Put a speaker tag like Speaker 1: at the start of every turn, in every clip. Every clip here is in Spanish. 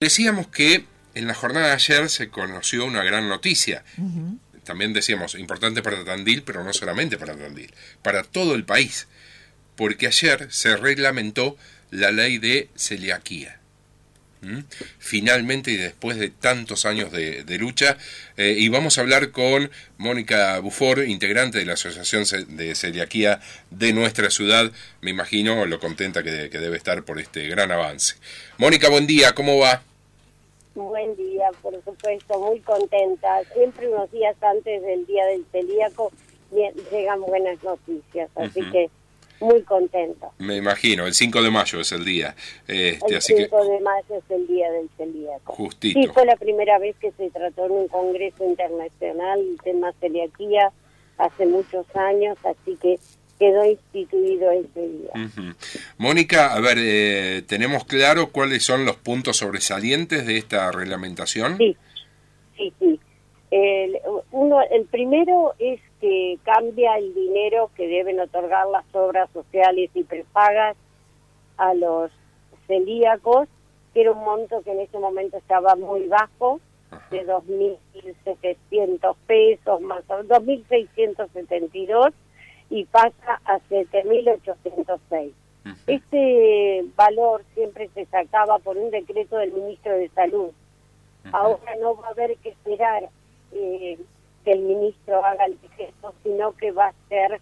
Speaker 1: Decíamos que en la jornada de ayer se conoció una gran noticia. También decíamos, importante para Tandil, pero no solamente para Tandil, para todo el país. Porque ayer se reglamentó la ley de celiaquía. ¿Mm? Finalmente y después de tantos años de, lucha, eh, y vamos a hablar con Mónica Bufor, integrante de la Asociación de Celiaquía de nuestra ciudad, me imagino lo contenta que, que debe estar por este gran avance. Mónica, buen día, ¿cómo va?
Speaker 2: Buen día, por supuesto, muy contenta. Siempre unos días antes del Día del Celíaco llegan buenas noticias, así que muy contenta.
Speaker 1: Me imagino, el 5 de mayo es el día.
Speaker 2: Este, el 5 de mayo es el Día del Celíaco.
Speaker 1: Justito.
Speaker 2: Sí, fue la primera vez que se trató en un congreso internacional el tema celiaquía hace muchos años, así que quedó instituido ese día.
Speaker 1: Mónica, a ver, eh, ¿tenemos claro cuáles son los puntos sobresalientes de esta reglamentación?
Speaker 2: Sí, sí, sí. El, uno, el primero es que cambia el dinero que deben otorgar las obras sociales y prepagas a los celíacos, que era un monto que en ese momento estaba muy bajo, de 2.700 pesos, más o 2.672 y pasa a 7.806. Este valor siempre se sacaba por un decreto del ministro de Salud. Ahora no va a haber que esperar eh, que el ministro haga el decreto, sino que va a ser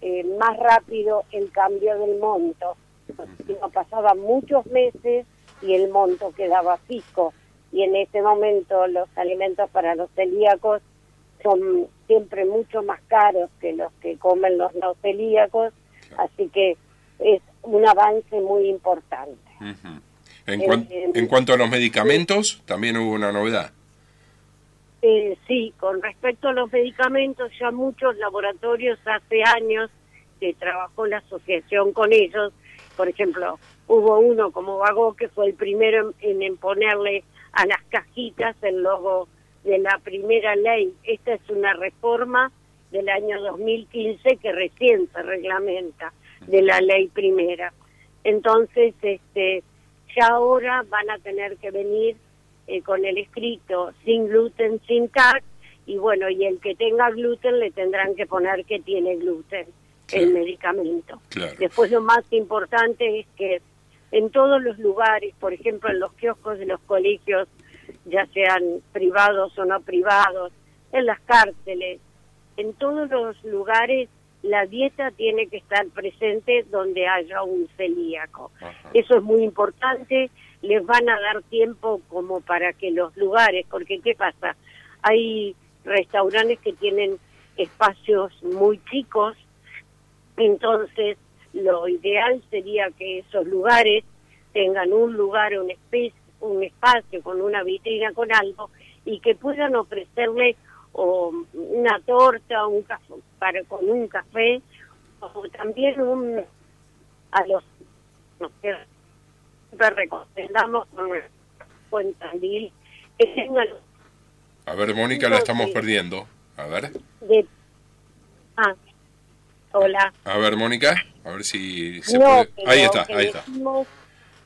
Speaker 2: eh, más rápido el cambio del monto. no pasaba muchos meses y el monto quedaba fijo. Y en este momento los alimentos para los celíacos son siempre mucho más caros que los que comen los no celíacos, así que es un avance muy importante.
Speaker 1: en, eh, en, cuanto a los medicamentos, también hubo una novedad.
Speaker 2: Eh, sí, con respecto a los medicamentos, ya muchos laboratorios hace años que trabajó la asociación con ellos. Por ejemplo, hubo uno como Vago que fue el primero en, en ponerle a las cajitas el logo de la primera ley. Esta es una reforma del año 2015 que recién se reglamenta de la ley primera. Entonces, este, ya ahora van a tener que venir eh, con el escrito sin gluten, sin TAC, y bueno, y el que tenga gluten le tendrán que poner que tiene gluten, el medicamento. Después lo más importante es que en todos los lugares, por ejemplo en los kioscos de los colegios, ya sean privados o no privados, en las cárceles, en todos los lugares la dieta tiene que estar presente donde haya un celíaco. Eso es muy importante, les van a dar tiempo como para que los lugares, porque ¿qué pasa? Hay restaurantes que tienen espacios muy chicos, entonces lo ideal sería que esos lugares tengan un lugar, un especie un espacio con una vitrina con algo y que puedan ofrecerle o una torta un café, para con un café o también un a los no sé recomendamos con Tandil que tengan
Speaker 1: a ver Mónica la estamos perdiendo. A ver.
Speaker 2: ah hola.
Speaker 1: A ver Mónica a ver si se puede. Ahí está ahí está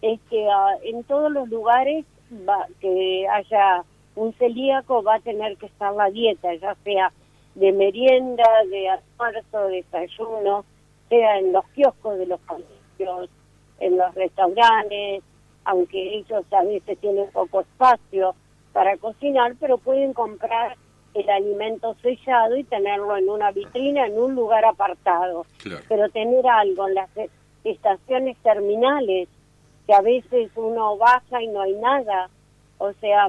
Speaker 2: es que ah, en todos los lugares va, que haya un celíaco va a tener que estar la dieta, ya sea de merienda, de almuerzo, de desayuno, sea en los kioscos de los colegios, en los restaurantes, aunque ellos a veces tienen poco espacio para cocinar, pero pueden comprar el alimento sellado y tenerlo en una vitrina, en un lugar apartado. Pero tener algo en las estaciones terminales a veces uno baja y no hay nada. O sea,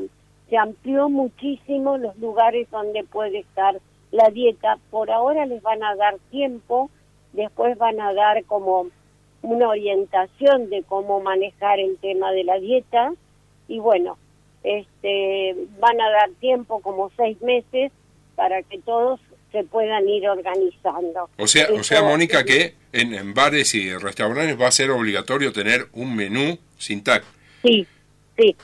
Speaker 2: se amplió muchísimo los lugares donde puede estar la dieta. Por ahora les van a dar tiempo, después van a dar como una orientación de cómo manejar el tema de la dieta y bueno, este van a dar tiempo como seis meses para que todos se puedan ir organizando.
Speaker 1: O sea, o sea Mónica, que en, bares y restaurantes va a ser obligatorio tener un menú sin TAC.
Speaker 2: Sí, sí,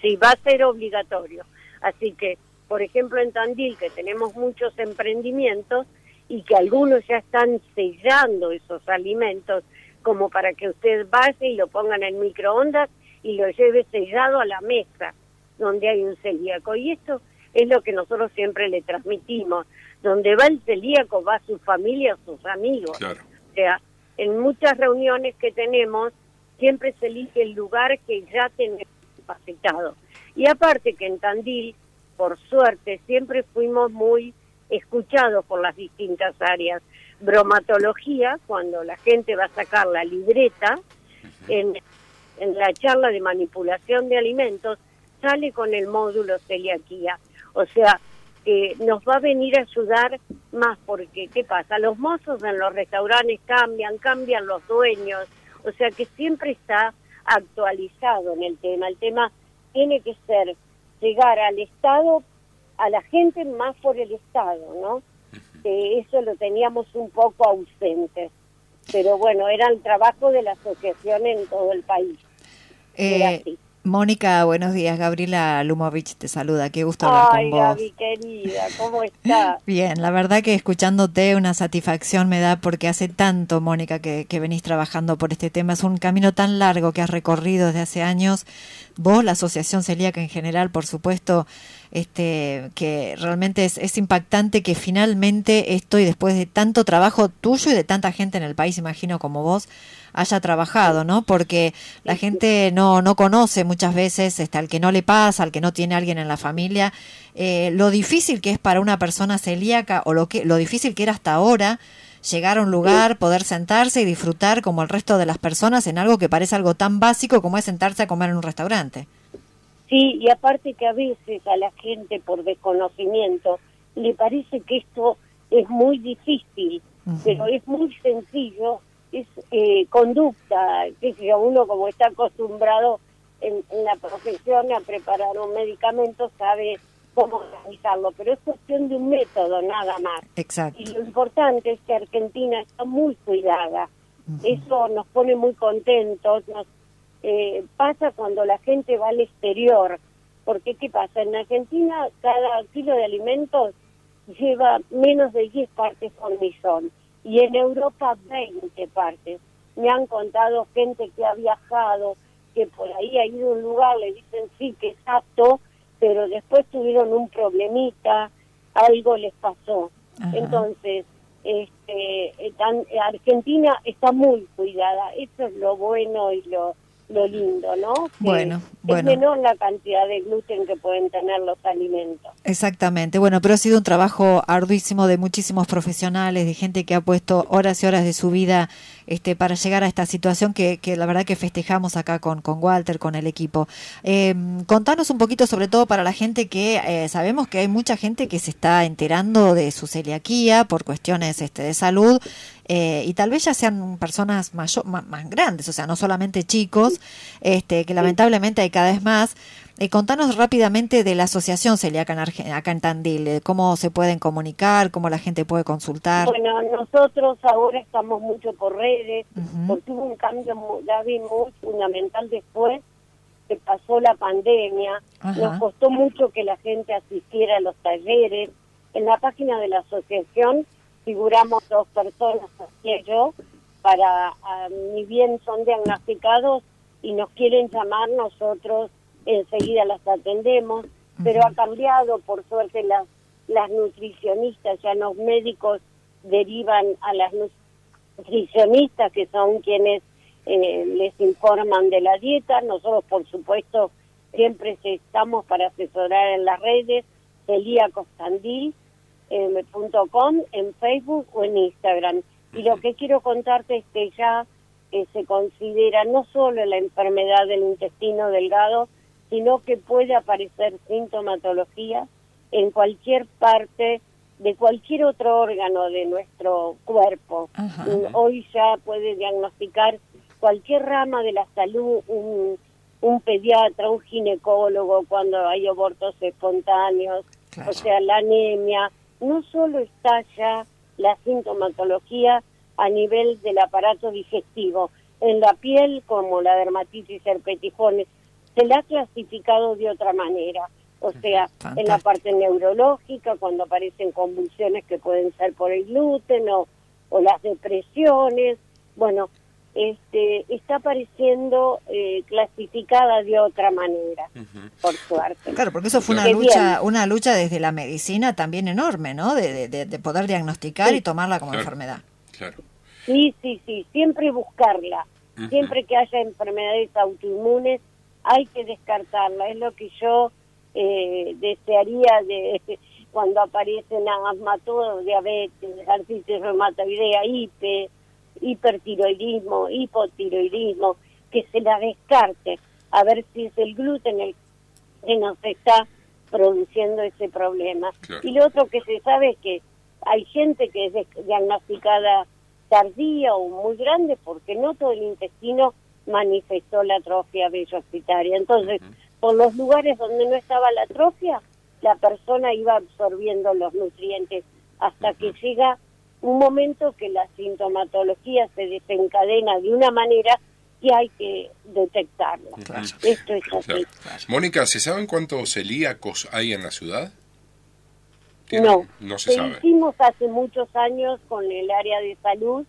Speaker 2: sí, va a ser obligatorio. Así que, por ejemplo, en Tandil, que tenemos muchos emprendimientos y que algunos ya están sellando esos alimentos como para que usted vaya y lo pongan en microondas y lo lleve sellado a la mesa donde hay un celíaco. Y esto es lo que nosotros siempre le transmitimos. Donde va el celíaco va su familia, sus amigos. O sea, en muchas reuniones que tenemos siempre se elige el lugar que ya tenemos capacitado. Y aparte que en Tandil, por suerte, siempre fuimos muy escuchados por las distintas áreas. Bromatología, cuando la gente va a sacar la libreta, en, en la charla de manipulación de alimentos, sale con el módulo celiaquía. O sea, que nos va a venir a ayudar más porque, ¿qué pasa? Los mozos en los restaurantes cambian, cambian los dueños, o sea que siempre está actualizado en el tema. El tema tiene que ser llegar al Estado, a la gente más por el Estado, ¿no? Eso lo teníamos un poco ausente. Pero bueno, era el trabajo de la asociación en todo el país.
Speaker 3: Eh, Mónica, buenos días. Gabriela Lumovich te saluda. Qué gusto hablar con vos.
Speaker 2: Gaby, querida, ¿cómo estás?
Speaker 3: Bien, la verdad que escuchándote una satisfacción me da porque hace tanto, Mónica, que, que venís trabajando por este tema. Es un camino tan largo que has recorrido desde hace años. Vos, la Asociación Celíaca en general, por supuesto, este, que realmente es, es impactante que finalmente esto y después de tanto trabajo tuyo y de tanta gente en el país, imagino como vos, haya trabajado, ¿no? Porque la gente no, no conoce muchas veces, este, al que no le pasa, al que no tiene alguien en la familia, eh, lo difícil que es para una persona celíaca o lo, que, lo difícil que era hasta ahora llegar a un lugar, poder sentarse y disfrutar como el resto de las personas en algo que parece algo tan básico como es sentarse a comer en un restaurante.
Speaker 2: Sí, y aparte que a veces a la gente por desconocimiento le parece que esto es muy difícil, pero es muy sencillo es eh, conducta, que si uno como está acostumbrado en, la profesión a preparar un medicamento sabe cómo realizarlo, pero es cuestión de un método nada más.
Speaker 3: Exacto.
Speaker 2: Y lo importante es que Argentina está muy cuidada. Eso nos pone muy contentos. Nos eh, pasa cuando la gente va al exterior, porque ¿qué pasa? En Argentina cada kilo de alimentos lleva menos de 10 partes por millón y en Europa 20 partes. Me han contado gente que ha viajado, que por ahí ha ido a un lugar, le dicen sí que es apto, pero después tuvieron un problemita, algo les pasó. Entonces, este, Argentina está muy cuidada, eso es lo bueno y lo lo lindo, ¿no?
Speaker 3: bueno,
Speaker 2: es menor la cantidad de gluten que pueden tener los alimentos.
Speaker 3: Exactamente. Bueno, pero ha sido un trabajo arduísimo de muchísimos profesionales, de gente que ha puesto horas y horas de su vida este, para llegar a esta situación que, que la verdad que festejamos acá con, con Walter, con el equipo. Eh, contanos un poquito, sobre todo para la gente que eh, sabemos que hay mucha gente que se está enterando de su celiaquía por cuestiones este, de salud eh, y tal vez ya sean personas mayor, más, más, grandes, o sea, no solamente chicos, este, que lamentablemente hay cada vez más. Eh, contanos rápidamente de la Asociación Celíaca en acá en Tandil, eh, cómo se pueden comunicar, cómo la gente puede consultar.
Speaker 2: Bueno, nosotros ahora estamos mucho por redes, porque hubo un cambio, David, muy fundamental después que pasó la pandemia. Nos costó mucho que la gente asistiera a los talleres. En la página de la asociación figuramos dos personas, así yo, para, ni bien son diagnosticados y nos quieren llamar, nosotros enseguida las atendemos, pero ha cambiado, por suerte, las, las nutricionistas, ya los médicos derivan a las nutricionistas, que son quienes eh, les informan de la dieta. Nosotros, por supuesto, siempre estamos para asesorar en las redes, celíacostandil.com, eh, en Facebook o en Instagram. Y lo que quiero contarte es que ya eh, se considera no solo la enfermedad del intestino delgado, sino que puede aparecer sintomatología en cualquier parte de cualquier otro órgano de nuestro cuerpo. Hoy ya puede diagnosticar cualquier rama de la salud, un, un pediatra, un ginecólogo cuando hay abortos espontáneos, o sea, la anemia. No solo está ya la sintomatología a nivel del aparato digestivo, en la piel como la dermatitis herpetiforme, se la ha clasificado de otra manera. O sea, en la parte neurológica, cuando aparecen convulsiones que pueden ser por el gluten o, las depresiones. Bueno, este, está apareciendo eh, clasificada de otra manera, por suerte.
Speaker 3: Claro, porque eso fue una lucha, una lucha desde la medicina también enorme, ¿no? De, de, poder diagnosticar y tomarla como enfermedad.
Speaker 2: Claro. Sí, sí, sí, siempre buscarla. Siempre que haya enfermedades autoinmunes, hay que descartarla. Es lo que yo eh, desearía de cuando aparecen asmatodos, diabetes, artritis reumatoidea, hipe, hipertiroidismo, hipotiroidismo, que se la descarte, a ver si es el gluten el que nos está produciendo ese problema. Y lo otro que se sabe es que hay gente que es diagnosticada tardía o muy grande porque no todo el intestino manifestó la atrofia hospitaria. Entonces, por los lugares donde no estaba la atrofia, la persona iba absorbiendo los nutrientes hasta que llega un momento que la sintomatología se desencadena de una manera que hay que detectarla. Esto es así.
Speaker 1: Mónica, ¿se saben cuántos celíacos hay en la ciudad?
Speaker 2: No, no se sabe. Hicimos hace muchos años con el área de salud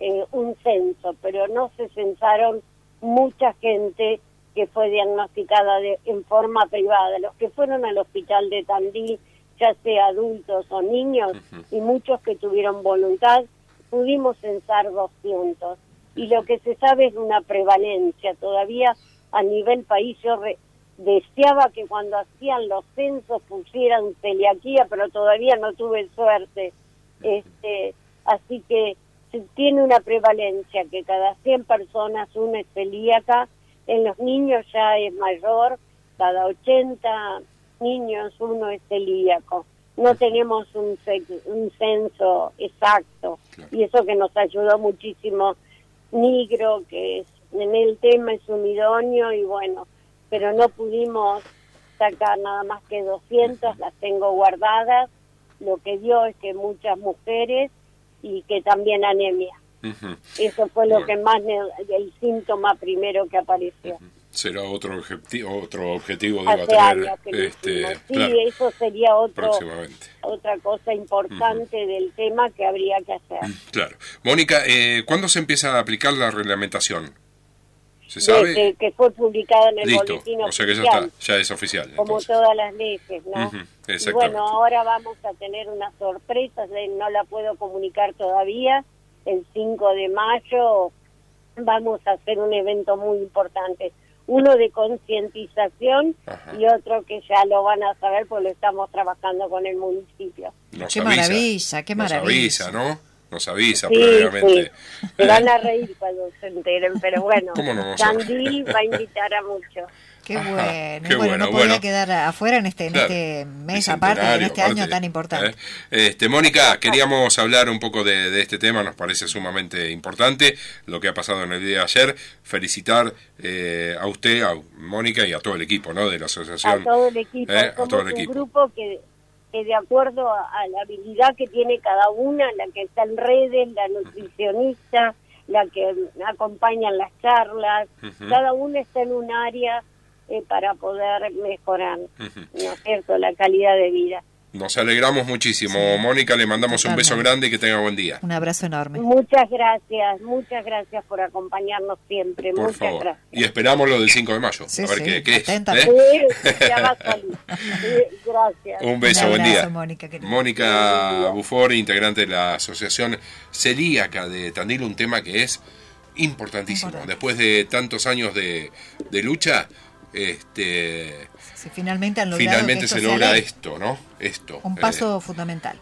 Speaker 2: eh, un censo, pero no se censaron mucha gente que fue diagnosticada de, en forma privada. Los que fueron al hospital de Tandil ya sea adultos o niños, y muchos que tuvieron voluntad, pudimos censar 200. Y lo que se sabe es una prevalencia. Todavía a nivel país yo deseaba que cuando hacían los censos pusieran celiaquía, pero todavía no tuve suerte. Este, así que se tiene una prevalencia que cada 100 personas una es celíaca, en los niños ya es mayor, cada 80 niños uno es celíaco. No tenemos un, un censo exacto y eso que nos ayudó muchísimo Nigro, que es, en el tema es un idóneo y bueno, pero no pudimos sacar nada más que 200, las tengo guardadas. Lo que dio es que muchas mujeres y que también anemia. Eso fue lo que más, el síntoma primero que apareció.
Speaker 1: Será otro objetivo otro objetivo de tener este
Speaker 2: sí eso sería otro otra cosa importante del tema que habría que hacer.
Speaker 1: Claro. Mónica eh, ¿cuándo se empieza a aplicar la reglamentación se sabe.
Speaker 2: Que fue publicada en el boletín
Speaker 1: o sea que ya está ya es oficial
Speaker 2: como todas las leyes no y bueno ahora vamos a tener una sorpresa no la puedo comunicar todavía. El 5 de mayo vamos a hacer un evento muy importante. Uno de concientización y otro que ya lo van a saber porque lo estamos trabajando con el municipio.
Speaker 3: qué maravilla, qué maravilla.
Speaker 1: Nos avisa, ¿no? Nos avisa previamente.
Speaker 2: Se van a reír cuando se enteren, pero bueno, Sandy va a invitar a muchos.
Speaker 3: Qué bueno. bueno, no podía quedar afuera en este, en este mes aparte, en este año tan importante.
Speaker 1: ¿eh? Este, Mónica, queríamos hablar un poco de, este tema, nos parece sumamente importante lo que ha pasado en el día de ayer. Felicitar eh, a usted, a Mónica y a todo el equipo ¿no? de la asociación.
Speaker 2: A todo el equipo. ¿eh? a todo el equipo. un grupo que, de acuerdo a, la habilidad que tiene cada una, la que está en redes, la nutricionista, la que acompaña en las charlas, cada una está en un área eh, para poder mejorar, ¿no es cierto?, la calidad de vida.
Speaker 1: Nos alegramos muchísimo. Mónica, le mandamos un beso grande y que tenga buen día.
Speaker 3: Un abrazo enorme.
Speaker 2: Muchas gracias, muchas gracias por acompañarnos siempre. Por muchas favor. gracias.
Speaker 1: Y esperamos lo del 5 de mayo. a ver qué, qué es. ¿eh?
Speaker 2: ya va a salir. gracias.
Speaker 1: Un beso, buen día. Mónica, Mónica Bufor, integrante de la Asociación Celíaca de Tandil, un tema que es importantísimo. Después de tantos años de, de lucha este
Speaker 3: finalmente
Speaker 1: finalmente se logra esto no esto
Speaker 3: un paso fundamental